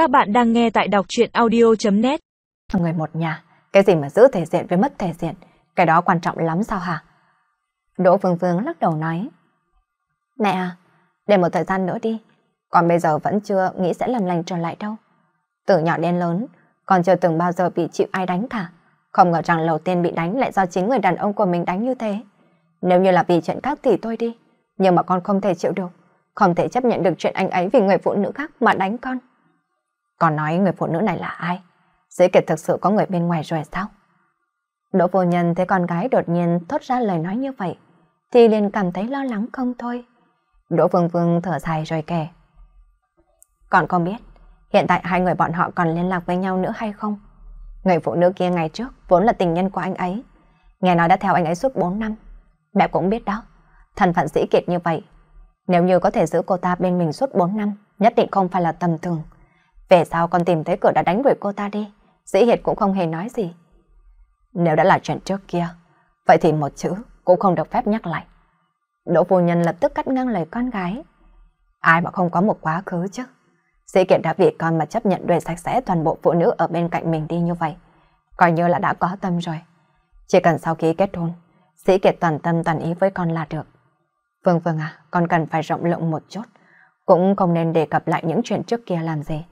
Các bạn đang nghe tại đọc chuyện audio.net Người một nhà, cái gì mà giữ thể diện với mất thể diện, cái đó quan trọng lắm sao hả? Đỗ Phương Phương lắc đầu nói. Mẹ à, để một thời gian nữa đi, còn bây giờ vẫn chưa nghĩ sẽ làm lành trở lại đâu. Từ nhỏ đến lớn, còn chưa từng bao giờ bị chịu ai đánh cả. Không ngờ rằng đầu tiên bị đánh lại do chính người đàn ông của mình đánh như thế. Nếu như là vì chuyện khác thì tôi đi, nhưng mà con không thể chịu được. Không thể chấp nhận được chuyện anh ấy vì người phụ nữ khác mà đánh con. Còn nói người phụ nữ này là ai? Dĩ kiệt thực sự có người bên ngoài rồi sao? Đỗ vô nhân thấy con gái đột nhiên thốt ra lời nói như vậy, thì liền cảm thấy lo lắng không thôi. Đỗ vương vương thở dài rồi kể. Còn không biết, hiện tại hai người bọn họ còn liên lạc với nhau nữa hay không? Người phụ nữ kia ngày trước vốn là tình nhân của anh ấy. Nghe nói đã theo anh ấy suốt 4 năm. Mẹ cũng biết đó, thân phận sĩ kiệt như vậy. Nếu như có thể giữ cô ta bên mình suốt 4 năm, nhất định không phải là tầm thường. Về sau con tìm thấy cửa đã đánh đuổi cô ta đi, Dĩ Hiệt cũng không hề nói gì. Nếu đã là chuyện trước kia, vậy thì một chữ cũng không được phép nhắc lại. Đỗ phu nhân lập tức cắt ngang lời con gái. Ai mà không có một quá khứ chứ? Dĩ Kiệt đã vì con mà chấp nhận đuổi sạch sẽ toàn bộ phụ nữ ở bên cạnh mình đi như vậy. Coi như là đã có tâm rồi. Chỉ cần sau khi kết hôn, Dĩ Kiệt toàn tâm toàn ý với con là được. Vâng vâng à, con cần phải rộng lượng một chút. Cũng không nên đề cập lại những chuyện trước kia làm gì.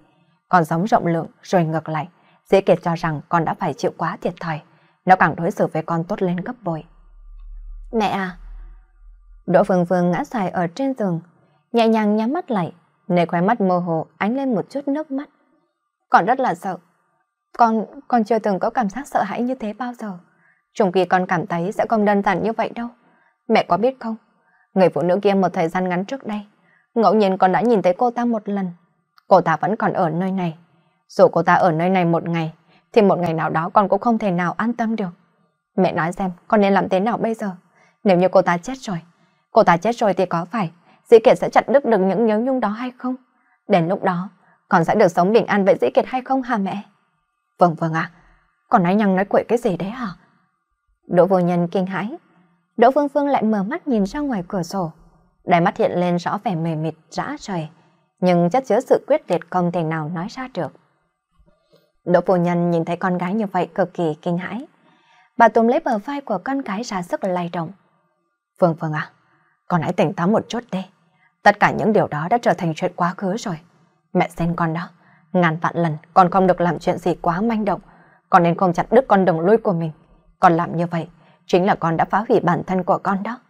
Còn giống rộng lượng rồi ngược lại. dễ Kiệt cho rằng con đã phải chịu quá thiệt thòi. Nó càng đối xử với con tốt lên gấp bội. Mẹ à! Đỗ Phương Phương ngã xoài ở trên giường, nhẹ nhàng nhắm mắt lại, nơi khóe mắt mơ hồ ánh lên một chút nước mắt. Con rất là sợ. Con, con chưa từng có cảm giác sợ hãi như thế bao giờ. Trùng kỳ con cảm thấy sẽ không đơn giản như vậy đâu. Mẹ có biết không? Người phụ nữ kia một thời gian ngắn trước đây, ngẫu nhiên con đã nhìn thấy cô ta một lần. Cô ta vẫn còn ở nơi này. Dù cô ta ở nơi này một ngày, thì một ngày nào đó con cũng không thể nào an tâm được. Mẹ nói xem, con nên làm thế nào bây giờ? Nếu như cô ta chết rồi, cô ta chết rồi thì có phải Dĩ Kiệt sẽ chặt đứt được những nhớ nhung đó hay không? Đến lúc đó, con sẽ được sống bình an với Dĩ Kiệt hay không hả mẹ? Vâng vâng ạ, con nói nhăng nói quậy cái gì đấy hả? Đỗ vô nhân kinh hãi. Đỗ Phương Phương lại mở mắt nhìn ra ngoài cửa sổ. Đáy mắt hiện lên rõ vẻ mềm mịt rã trời, nhưng chất chứa sự quyết liệt không thể nào nói ra được. Đỗ vô nhân nhìn thấy con gái như vậy cực kỳ kinh hãi. Bà túm lấy bờ vai của con gái ra sức lay động. Phương Phương à, con hãy tỉnh táo một chút đi. Tất cả những điều đó đã trở thành chuyện quá khứ rồi. Mẹ xem con đó, ngàn vạn lần con không được làm chuyện gì quá manh động. Con nên không chặt đứt con đồng lui của mình. Con làm như vậy, chính là con đã phá hủy bản thân của con đó.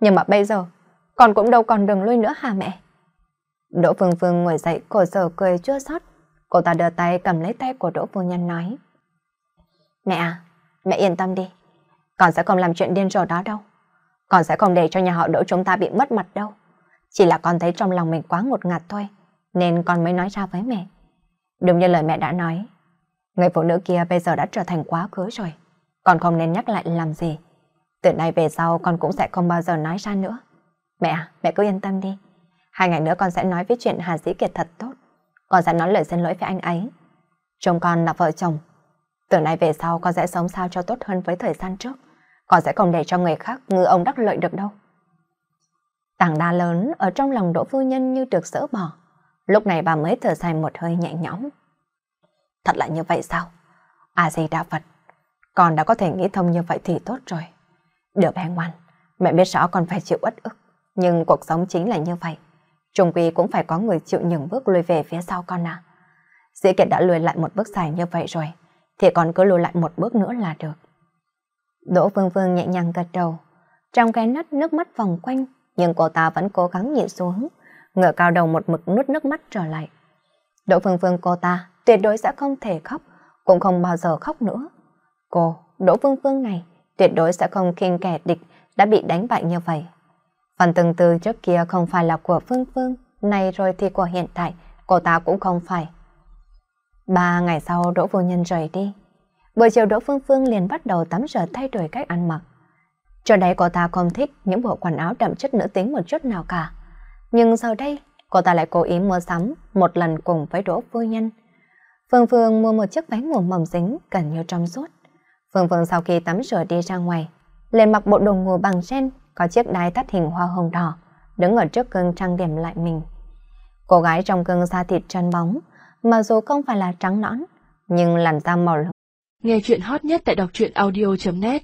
Nhưng mà bây giờ, con cũng đâu còn đường lui nữa hả mẹ? Đỗ Phương Phương ngồi dậy, cổ sở cười chua xót. Cô ta đưa tay cầm lấy tay của Đỗ Phu Nhân nói. Mẹ à, mẹ yên tâm đi. Con sẽ không làm chuyện điên rồ đó đâu. Con sẽ không để cho nhà họ Đỗ chúng ta bị mất mặt đâu. Chỉ là con thấy trong lòng mình quá ngột ngạt thôi, nên con mới nói ra với mẹ. Đúng như lời mẹ đã nói, người phụ nữ kia bây giờ đã trở thành quá khứ rồi. Con không nên nhắc lại làm gì. Từ nay về sau con cũng sẽ không bao giờ nói ra nữa. Mẹ à, mẹ cứ yên tâm đi. Hai ngày nữa con sẽ nói với chuyện Hà Dĩ Kiệt thật tốt. Con sẽ nói lời xin lỗi với anh ấy. Chồng con là vợ chồng. Từ nay về sau con sẽ sống sao cho tốt hơn với thời gian trước. Con sẽ không để cho người khác ngư ông đắc lợi được đâu. Tảng đá lớn ở trong lòng Đỗ Phu Nhân như được dỡ bỏ. Lúc này bà mới thở dài một hơi nhẹ nhõm. Thật là như vậy sao? À gì đã Phật, con đã có thể nghĩ thông như vậy thì tốt rồi. Được bé ngoan, mẹ biết rõ con phải chịu uất ức, nhưng cuộc sống chính là như vậy. Trung quy cũng phải có người chịu những bước lùi về phía sau con à. Dĩ kiệt đã lùi lại một bước dài như vậy rồi, thì con cứ lùi lại một bước nữa là được. Đỗ Phương Phương nhẹ nhàng gật đầu, trong cái nắt nước mắt vòng quanh, nhưng cô ta vẫn cố gắng nhịn xuống, ngửa cao đầu một mực nuốt nước mắt trở lại. Đỗ Phương Phương cô ta tuyệt đối sẽ không thể khóc, cũng không bao giờ khóc nữa. Cô, Đỗ Phương Phương này, tuyệt đối sẽ không khinh kẻ địch đã bị đánh bại như vậy. Phần từng từ trước kia không phải là của Phương Phương, này rồi thì của hiện tại, cô ta cũng không phải. Ba ngày sau Đỗ Vô Nhân rời đi. Buổi chiều Đỗ Phương Phương liền bắt đầu tắm rửa thay đổi cách ăn mặc. Cho đây cô ta không thích những bộ quần áo đậm chất nữ tính một chút nào cả. Nhưng sau đây, cô ta lại cố ý mua sắm một lần cùng với Đỗ Vô Nhân. Phương Phương mua một chiếc váy ngủ mỏng dính gần như trong suốt. Phương Phương sau khi tắm rửa đi ra ngoài, liền mặc bộ đồ ngủ bằng ren, có chiếc đai thắt hình hoa hồng đỏ, đứng ở trước gương trang điểm lại mình. Cô gái trong gương da thịt trơn bóng, mặc dù không phải là trắng nõn, nhưng làn da màu lục. Nghe chuyện hot nhất tại đọc truyện audio.net